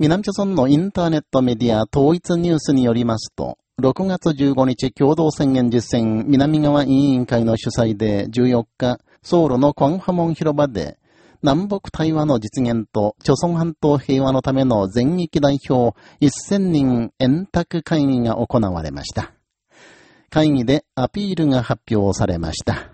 南朝村のインターネットメディア統一ニュースによりますと、6月15日共同宣言実践南側委員会の主催で14日、ソウルのコンハモン広場で、南北対話の実現と、朝鮮半島平和のための全域代表1000人円卓会議が行われました。会議でアピールが発表されました。